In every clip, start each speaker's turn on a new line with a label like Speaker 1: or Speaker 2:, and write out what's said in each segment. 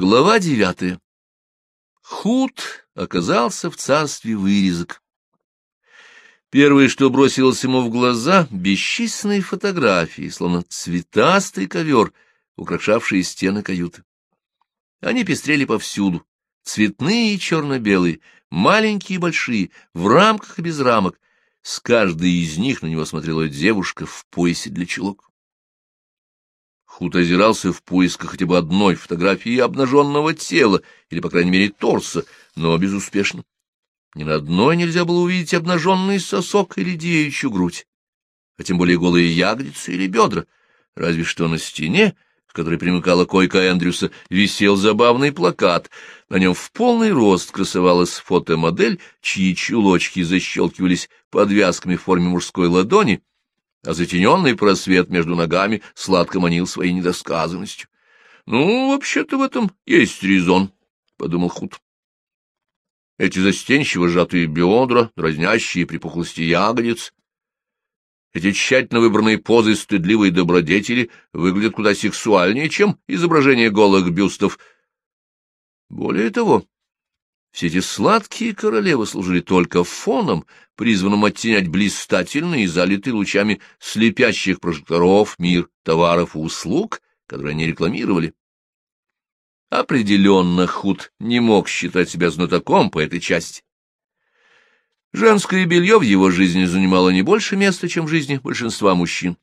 Speaker 1: Глава девятая. Худ оказался в царстве вырезок. Первое, что бросилось ему в глаза, — бесчисленные фотографии, словно цветастый ковер, украшавшие стены каюты. Они пестрели повсюду, цветные и черно-белые, маленькие и большие, в рамках и без рамок. С каждой из них на него смотрела девушка в поясе для чулок. Хут озирался в поисках хотя бы одной фотографии обнаженного тела, или, по крайней мере, торса, но безуспешно. Ни на одной нельзя было увидеть обнаженный сосок или девичью грудь, а тем более голые ягодицы или бедра, разве что на стене, к которой примыкала койка Эндрюса, висел забавный плакат. На нем в полный рост красовалась фотомодель, чьи чулочки защелкивались подвязками в форме мужской ладони, а затененный просвет между ногами сладко манил своей недосказанностью. — Ну, вообще-то в этом есть резон, — подумал Худ. Эти застенчиво сжатые бедра, дразнящие припухлости ягодиц, эти тщательно выбранные позы стыдливой добродетели выглядят куда сексуальнее, чем изображение голых бюстов. Более того, все эти сладкие королевы служили только фоном, призванным оттенять блистательный и залитый лучами слепящих прожекторов мир товаров и услуг, которые они рекламировали. Определенно Худ не мог считать себя знатоком по этой части. Женское белье в его жизни занимало не больше места, чем в жизни большинства мужчин.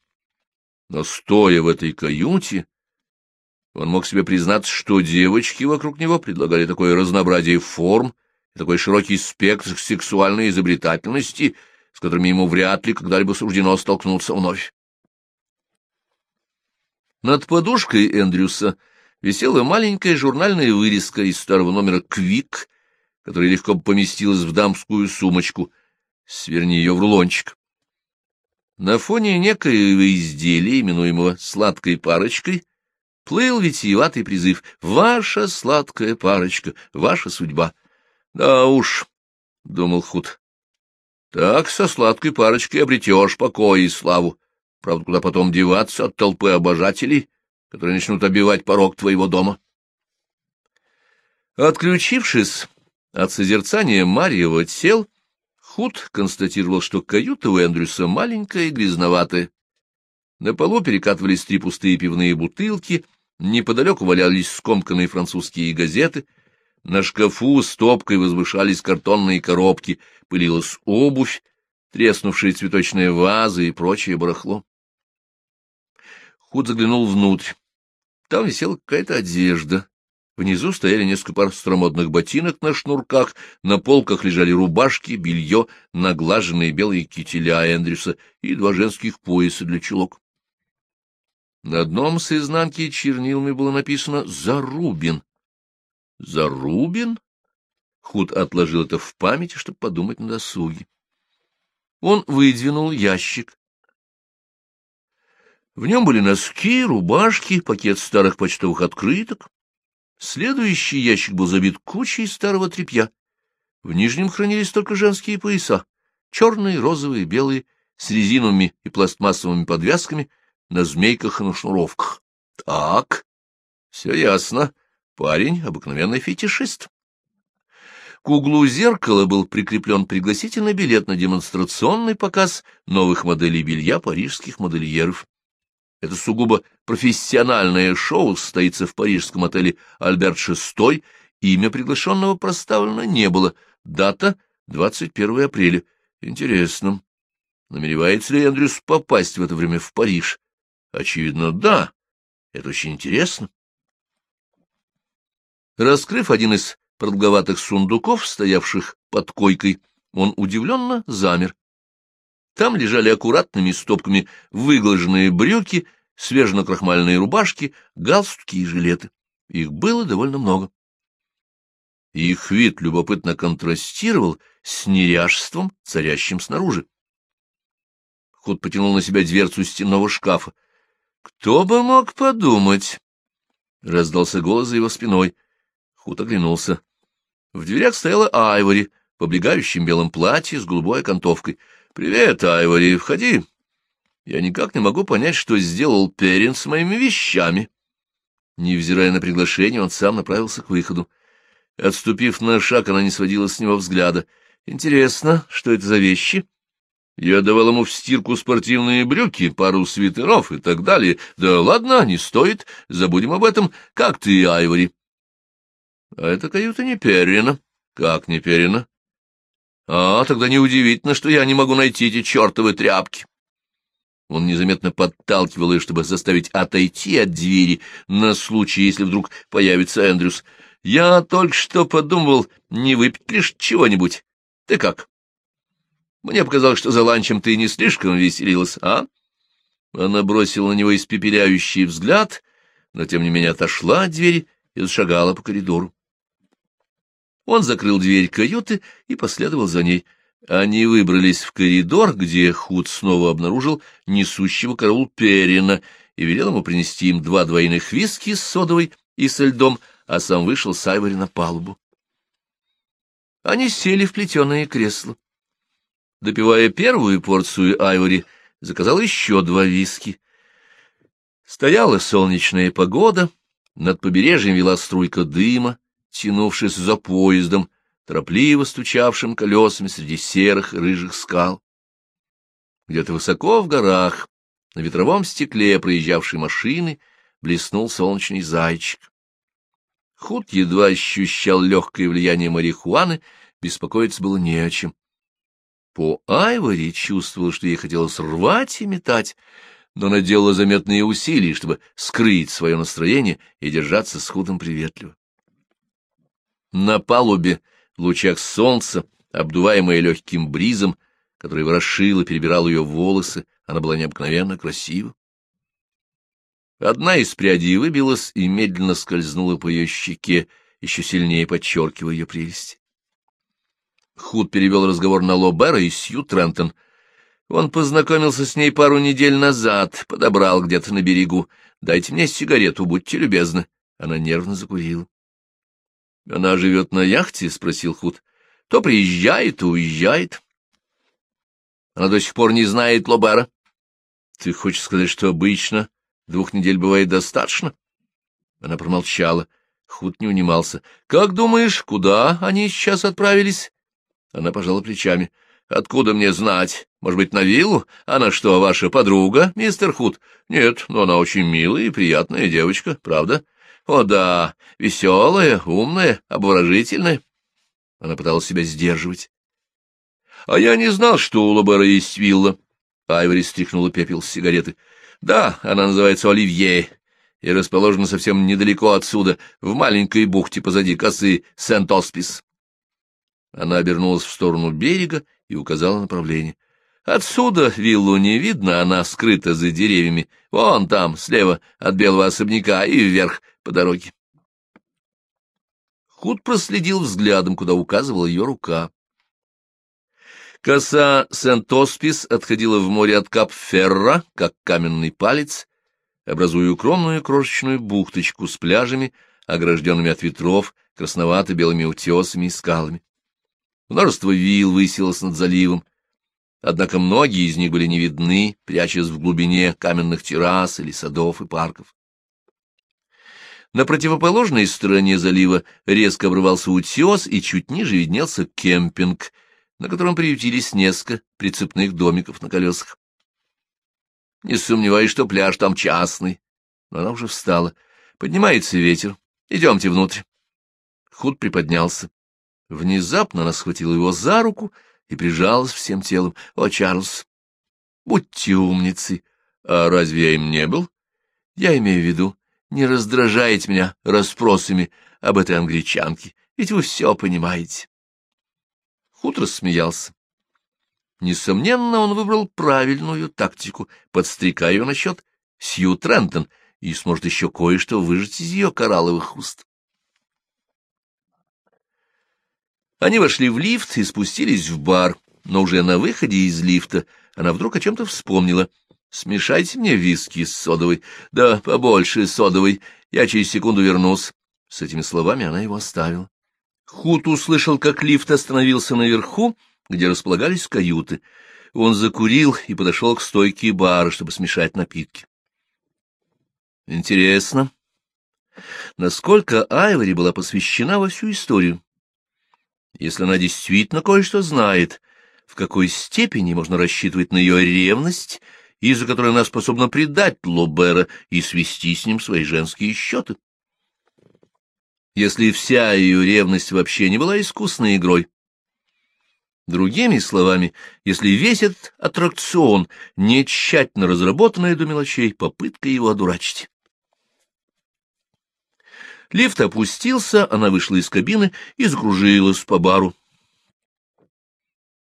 Speaker 1: Но, стоя в этой каюте, он мог себе признаться, что девочки вокруг него предлагали такое разнообразие форм и такой широкий спектр сексуальной изобретательности, с которыми ему вряд ли когда-либо суждено столкнуться вновь. Над подушкой Эндрюса висела маленькая журнальная вырезка из старого номера «Квик», которая легко поместилась в дамскую сумочку. Сверни ее в рулончик. На фоне некоего изделия, именуемого «сладкой парочкой», плыл витиеватый призыв «Ваша сладкая парочка, ваша судьба». Да уж, — думал Худ, — так со сладкой парочкой обретешь покой и славу. Правда, куда потом деваться от толпы обожателей, которые начнут обивать порог твоего дома? Отключившись от созерцания Марьева тел, Худ констатировал, что каюта у Эндрюса маленькая и грязноватая. На полу перекатывались три пустые пивные бутылки — Неподалеку валялись скомканные французские газеты, на шкафу стопкой возвышались картонные коробки, пылилась обувь, треснувшие цветочные вазы и прочее барахло. Худ заглянул внутрь. Там висела какая-то одежда. Внизу стояли несколько пар старомодных ботинок на шнурках, на полках лежали рубашки, белье, наглаженные белые кителя Эндрюса и два женских пояса для чулок. На одном с изнанки чернилами было написано «Зарубин». «Зарубин?» Худ отложил это в памяти, чтобы подумать на досуге. Он выдвинул ящик. В нем были носки, рубашки, пакет старых почтовых открыток. Следующий ящик был забит кучей старого тряпья. В нижнем хранились только женские пояса, черные, розовые, белые, с резиновыми и пластмассовыми подвязками — на змейках и на шнуровках. Так, все ясно. Парень — обыкновенный фетишист. К углу зеркала был прикреплен пригласительный билет на демонстрационный показ новых моделей белья парижских модельеров. Это сугубо профессиональное шоу состоится в парижском отеле «Альберт VI». Имя приглашенного проставлено не было. Дата — 21 апреля. Интересно. Намеревается ли Эндрюс попасть в это время в Париж? Очевидно, да. Это очень интересно. Раскрыв один из продолговатых сундуков, стоявших под койкой, он удивленно замер. Там лежали аккуратными стопками выглаженные брюки, свеженакрахмальные рубашки, галстуки и жилеты. Их было довольно много. Их вид любопытно контрастировал с неряшеством, царящим снаружи. Худ потянул на себя дверцу стенного шкафа. «Кто бы мог подумать?» — раздался голос за его спиной. Худ оглянулся. В дверях стояла Айвори в облегающем белом платье с голубой окантовкой. «Привет, Айвори, входи. Я никак не могу понять, что сделал Перин с моими вещами». Невзирая на приглашение, он сам направился к выходу. Отступив на шаг, она не сводила с него взгляда. «Интересно, что это за вещи?» Я давал ему в стирку спортивные брюки, пару свитеров и так далее. Да ладно, не стоит, забудем об этом. Как ты, Айвори? А это каюта не Перрина. Как не Перрина? А, тогда неудивительно, что я не могу найти эти чертовы тряпки. Он незаметно подталкивал ее, чтобы заставить отойти от двери на случай, если вдруг появится Эндрюс. Я только что подумал, не выпить лишь чего-нибудь. Ты как? Мне показалось, что за ланчем ты не слишком веселилась, а? Она бросила на него испепеляющий взгляд, но тем не менее отошла от двери и зашагала по коридору. Он закрыл дверь каюты и последовал за ней. Они выбрались в коридор, где Худ снова обнаружил несущего караул Перина и велел ему принести им два двойных виски с содовой и со льдом, а сам вышел с Айвори на палубу. Они сели в плетеное кресло. Допивая первую порцию айвори, заказал еще два виски. Стояла солнечная погода, над побережьем вела струйка дыма, тянувшись за поездом, торопливо стучавшим колесами среди серых рыжих скал. Где-то высоко в горах, на ветровом стекле проезжавшей машины, блеснул солнечный зайчик. Худ едва ощущал легкое влияние марихуаны, беспокоиться было не о чем. По Айвори чувствовал, что ей хотелось рвать и метать, но она делала заметные усилия, чтобы скрыть свое настроение и держаться с худом приветливо. На палубе, в лучах солнца, обдуваемая легким бризом, который ворошил и перебирал ее волосы, она была необыкновенно красива. Одна из прядей выбилась и медленно скользнула по ее щеке, еще сильнее подчеркивая ее прелесть. Худ перевел разговор на Лобера и Сью Трентон. Он познакомился с ней пару недель назад, подобрал где-то на берегу. «Дайте мне сигарету, будьте любезны». Она нервно закурила. «Она живет на яхте?» — спросил Худ. «То приезжает, то уезжает». «Она до сих пор не знает Лобера». «Ты хочешь сказать, что обычно двух недель бывает достаточно?» Она промолчала. Худ не унимался. «Как думаешь, куда они сейчас отправились?» Она пожала плечами. — Откуда мне знать? Может быть, на виллу? Она что, ваша подруга, мистер Худ? Нет, но она очень милая и приятная девочка, правда? О да, веселая, умная, обворожительная. Она пыталась себя сдерживать. — А я не знал, что у Лобера есть вилла. Айвори стряхнула пепел с сигареты. — Да, она называется Оливье и расположена совсем недалеко отсюда, в маленькой бухте позади косы Сент-Оспис. Она обернулась в сторону берега и указала направление. Отсюда виллу не видно, она скрыта за деревьями. Вон там, слева от белого особняка и вверх по дороге. Худ проследил взглядом, куда указывала ее рука. Коса Сент-Оспис отходила в море от Кап-Ферра, как каменный палец, образуя укромную крошечную бухточку с пляжами, огражденными от ветров, красновато-белыми утесами и скалами. Множество вил высилось над заливом, однако многие из них были не видны, прячась в глубине каменных террас или садов и парков. На противоположной стороне залива резко обрывался утес, и чуть ниже виднелся кемпинг, на котором приютились несколько прицепных домиков на колесах. Не сомневаюсь, что пляж там частный, но она уже встала. Поднимается ветер. Идемте внутрь. Худ приподнялся. Внезапно она схватила его за руку и прижалась всем телом. — О, Чарльз, будьте умницы! А разве я им не был? Я имею в виду, не раздражайте меня расспросами об этой англичанке, ведь вы все понимаете. Худ рассмеялся. Несомненно, он выбрал правильную тактику, подстрекая ее насчет Сью Трентон, и сможет еще кое-что выжать из ее коралловых уст. Они вошли в лифт и спустились в бар, но уже на выходе из лифта она вдруг о чем-то вспомнила. «Смешайте мне виски с содовой. Да, побольше содовой. Я через секунду вернусь». С этими словами она его оставила. Хут услышал, как лифт остановился наверху, где располагались каюты. Он закурил и подошел к стойке бара, чтобы смешать напитки. «Интересно. насколько Айвори была посвящена во всю историю. Если она действительно кое-что знает, в какой степени можно рассчитывать на ее ревность, из-за которой она способна предать Лобера и свести с ним свои женские счеты. Если вся ее ревность вообще не была искусной игрой. Другими словами, если весь этот аттракцион не тщательно разработанная до мелочей попытка его одурачить. Лифт опустился, она вышла из кабины и закружилась по бару.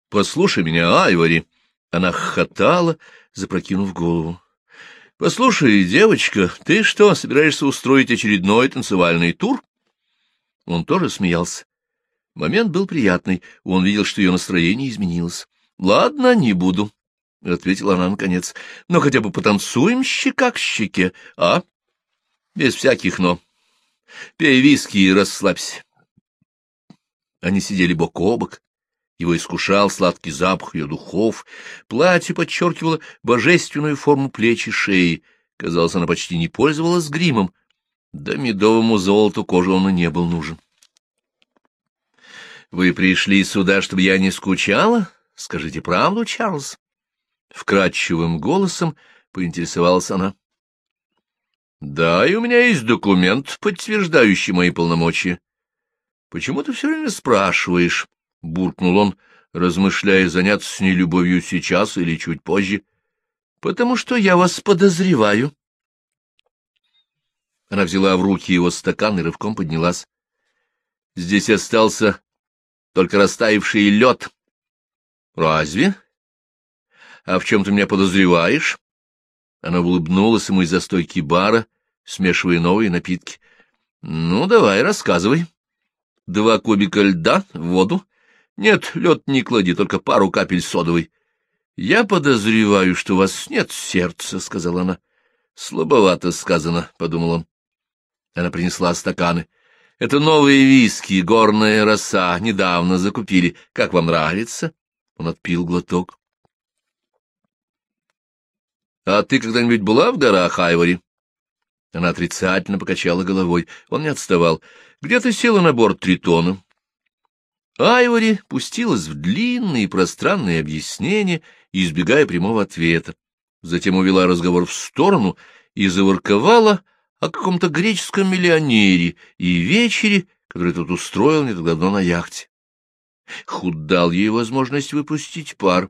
Speaker 1: «Послушай меня, Айвори!» Она хохотала, запрокинув голову. «Послушай, девочка, ты что, собираешься устроить очередной танцевальный тур?» Он тоже смеялся. Момент был приятный, он видел, что ее настроение изменилось. «Ладно, не буду», — ответила она наконец, — «но хотя бы потанцуем щека к щеке, а? Без всяких «но». Пей виски и расслабься. Они сидели бок о бок. Его искушал сладкий запах ее духов. Платье подчеркивало божественную форму плеч и шеи. Казалось, она почти не пользовалась гримом. Да медовому золоту кожи он и не был нужен. — Вы пришли сюда, чтобы я не скучала? Скажите правду, Чарльз. Вкрадчивым голосом поинтересовалась она. — Да, и у меня есть документ, подтверждающий мои полномочия. — Почему ты все время спрашиваешь? — буркнул он, размышляя, заняться с ней любовью сейчас или чуть позже. — Потому что я вас подозреваю. Она взяла в руки его стакан и рывком поднялась. Здесь остался только растаявший лед. — Разве? А в чем ты меня подозреваешь? Она улыбнулась ему из-за стойки бара, смешивая новые напитки. — Ну, давай, рассказывай. Два кубика льда, в воду. Нет, лед не клади, только пару капель содовой. — Я подозреваю, что у вас нет сердца, — сказала она. — Слабовато сказано, — подумал он. Она принесла стаканы. — Это новые виски, горная роса, недавно закупили. Как вам нравится? Он отпил глоток. А ты когда-нибудь была в горах, Айвори? Она отрицательно покачала головой. Он не отставал. Где ты села на борт Тритона? Айвори пустилась в длинные пространные объяснения, избегая прямого ответа. Затем увела разговор в сторону и заворковала о каком-то греческом миллионере и вечере, который тот устроил не так давно на яхте. Худ дал ей возможность выпустить пар.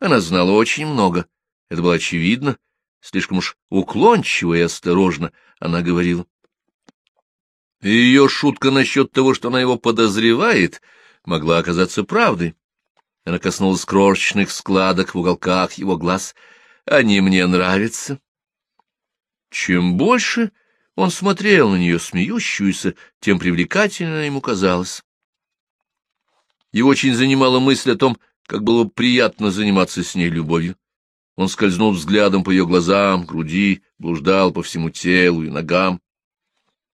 Speaker 1: Она знала очень много это было очевидно, слишком уж уклончиво и осторожно она говорила. Ее шутка насчет того, что она его подозревает, могла оказаться правдой. Она коснулась крошечных складок в уголках его глаз. Они мне нравятся. Чем больше он смотрел на нее смеющуюся, тем привлекательно ему казалось. Его очень занимала мысль о том, как было приятно заниматься с ней любовью. Он скользнул взглядом по ее глазам, груди, блуждал по всему телу и ногам.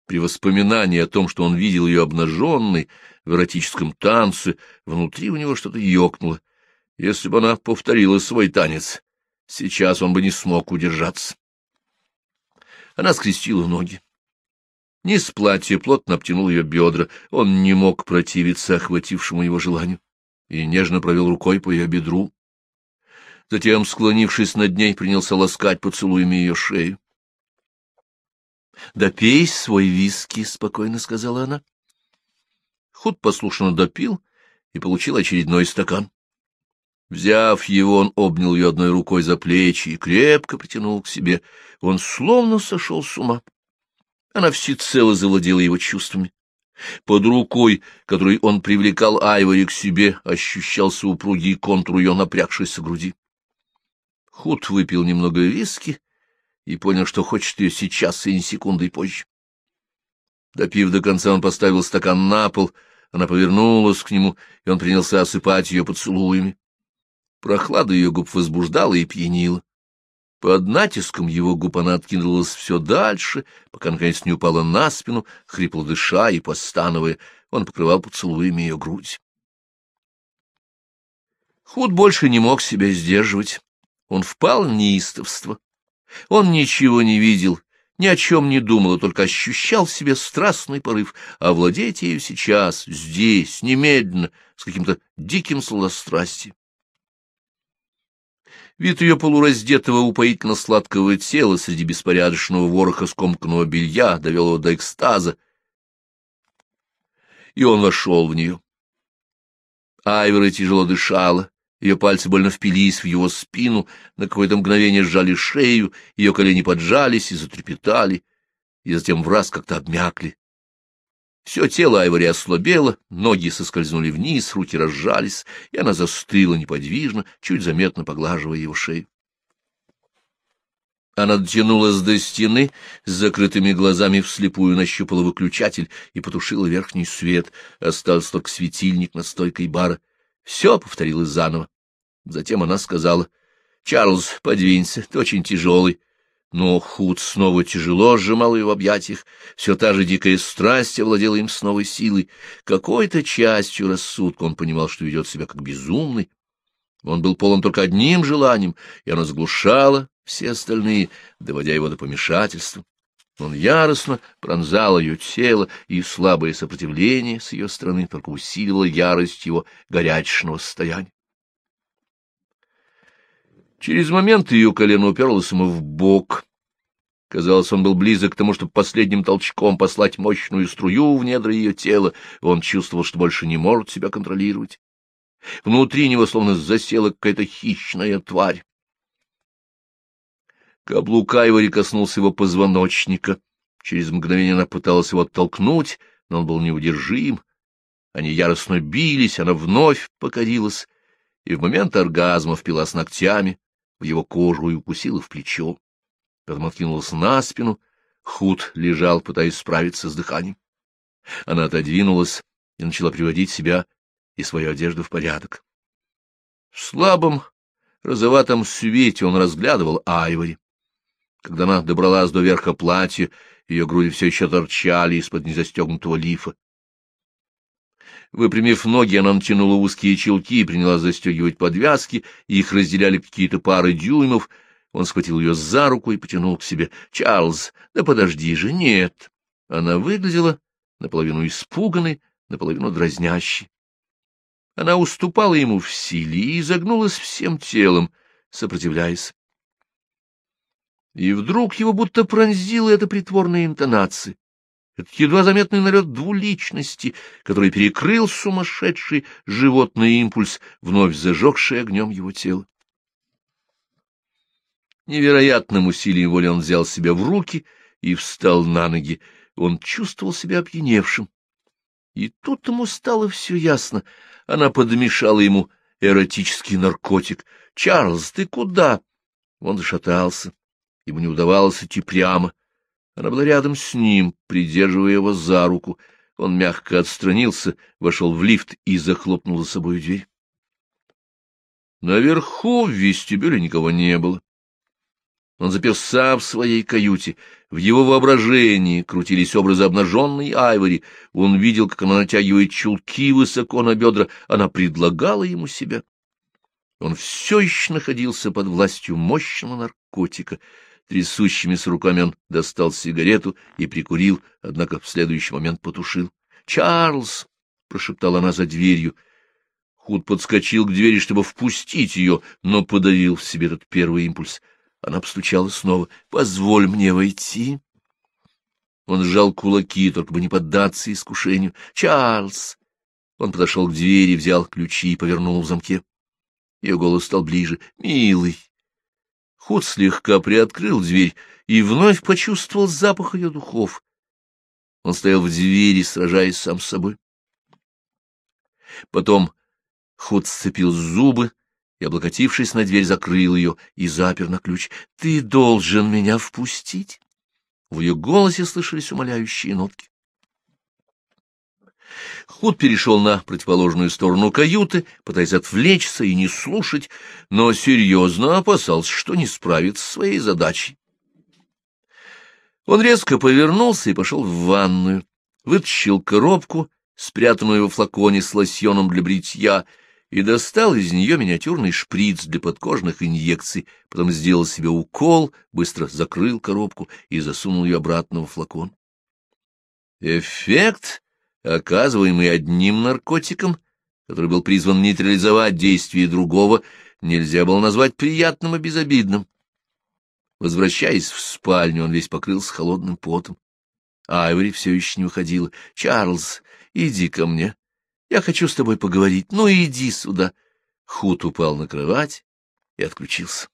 Speaker 1: При воспоминании о том, что он видел ее обнаженной в эротическом танце, внутри у него что-то ёкнуло. Если бы она повторила свой танец, сейчас он бы не смог удержаться. Она скрестила ноги. Низ платья плотно обтянул ее бедра, он не мог противиться охватившему его желанию и нежно провел рукой по ее бедру, затем, склонившись над ней, принялся ласкать поцелуями ее шею. — Допей свой виски, — спокойно сказала она. Худ послушно допил и получил очередной стакан. Взяв его, он обнял ее одной рукой за плечи и крепко притянул к себе. Он словно сошел с ума. Она всецело завладела его чувствами. Под рукой, которой он привлекал Айвори к себе, ощущался упругий контур ее напрягшейся груди. Худ выпил немного виски и понял, что хочет ее сейчас и не секундой позже. Допив до конца, он поставил стакан на пол, она повернулась к нему, и он принялся осыпать ее поцелуями. Прохлада ее губ возбуждала и пьянила. Под натиском его губ она откинулась все дальше, пока, наконец, не упала на спину, хрипло дыша и постановая, он покрывал поцелуями ее грудь. Худ больше не мог себя сдерживать. Он впал в неистовство. Он ничего не видел, ни о чем не думал, а только ощущал в себе страстный порыв, овладеть ею сейчас, здесь, немедленно, с каким-то диким сладострастием. Вид ее полураздетого упоительно-сладкого тела среди беспорядочного вороха скомканного белья довел его до экстаза, и он вошел в нее. Айвера тяжело дышала, ее пальцы больно впились в его спину, на какое-то мгновение сжали шею, ее колени поджались и затрепетали, и затем раз как-то обмякли. Все тело Айвори ослабело, ноги соскользнули вниз, руки разжались, и она застыла неподвижно, чуть заметно поглаживая его шею. Она дотянулась до стены, с закрытыми глазами вслепую нащупала выключатель и потушила верхний свет. Остался только светильник над стойкой бара. Все повторилось заново. Затем она сказала, — Чарльз, подвинься, ты очень тяжелый. Но Худ снова тяжело сжимал ее в объятиях, все та же дикая страсть овладела им с новой силой. Какой-то частью рассудка он понимал, что ведет себя как безумный. Он был полон только одним желанием, и оно заглушало все остальные, доводя его до помешательства. Он яростно пронзал ее тело, и слабое сопротивление с ее стороны только усиливало ярость его горячечного состояния. Через момент ее колено уперлось ему в бок. Казалось, он был близок к тому, чтобы последним толчком послать мощную струю в недра ее тела. Он чувствовал, что больше не может себя контролировать. Внутри него словно засела какая-то хищная тварь. Каблук Айвори коснулся его позвоночника. Через мгновение она пыталась его оттолкнуть, но он был неудержим. Они яростно бились, она вновь покорилась, и в момент оргазма впилась ногтями в его кожу и укусила в плечо. Потом откинулась на спину, худ лежал, пытаясь справиться с дыханием. Она отодвинулась и начала приводить себя и свою одежду в порядок. В слабом розоватом свете он разглядывал Айвори. Когда она добралась до верха платья, ее груди все еще торчали из-под незастегнутого лифа. Выпрямив ноги, она натянула узкие чулки и принялась застегивать подвязки, их разделяли какие-то пары дюймов. Он схватил ее за руку и потянул к себе. — Чарльз, да подожди же, нет! Она выглядела наполовину испуганной, наполовину дразнящей. Она уступала ему в силе и изогнулась всем телом, сопротивляясь. И вдруг его будто пронзила эта притворная интонация, этот едва заметный налет двуличности, который перекрыл сумасшедший животный импульс, вновь зажегший огнем его тело. Невероятным усилием воли он взял себя в руки и встал на ноги. Он чувствовал себя опьяневшим. И тут ему стало все ясно. Она подмешала ему эротический наркотик. «Чарльз, ты куда?» Он зашатался. Ему не удавалось идти прямо. Она была рядом с ним, придерживая его за руку. Он мягко отстранился, вошел в лифт и захлопнул за собой дверь. Наверху в вестибюле никого не было. Он заперся в своей каюте. В его воображении крутились образы обнаженной Айвори. Он видел, как она натягивает чулки высоко на бедра. Она предлагала ему себя. Он все еще находился под властью мощного наркотика. Трясущимися руками он достал сигарету и прикурил, однако в следующий момент потушил. «Чарльз!» — прошептала она за дверью. Худ подскочил к двери, чтобы впустить ее, но подавил в себе этот первый импульс. Она постучала снова. «Позволь мне войти!» Он сжал кулаки, только бы не поддаться искушению. «Чарльз!» Он подошел к двери, взял ключи и повернул в замке. Ее голос стал ближе. «Милый!» Худ слегка приоткрыл дверь и вновь почувствовал запах ее духов. Он стоял в двери, сражаясь сам с собой. Потом Худ сцепил зубы и, облокотившись на дверь, закрыл ее и запер на ключ. — Ты должен меня впустить! В ее голосе слышались умоляющие нотки. Худ перешел на противоположную сторону каюты, пытаясь отвлечься и не слушать, но серьезно опасался, что не справится с своей задачей. Он резко повернулся и пошел в ванную, вытащил коробку, спрятанную во флаконе с лосьоном для бритья, и достал из нее миниатюрный шприц для подкожных инъекций, потом сделал себе укол, быстро закрыл коробку и засунул ее обратно в флакон. Эффект, оказываемый одним наркотиком, который был призван нейтрализовать действие другого, нельзя было назвать приятным и безобидным. Возвращаясь в спальню, он весь покрылся холодным потом. Айвори все еще не уходила. — Чарльз, иди ко мне. Я хочу с тобой поговорить. Ну, иди сюда. Худ упал на кровать и отключился.